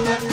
Muhammad